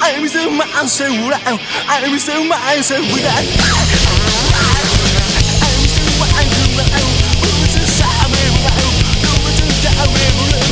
I'm so much around. I'm so much around. I'm so much around. We're just a mirror. We're just so mirror.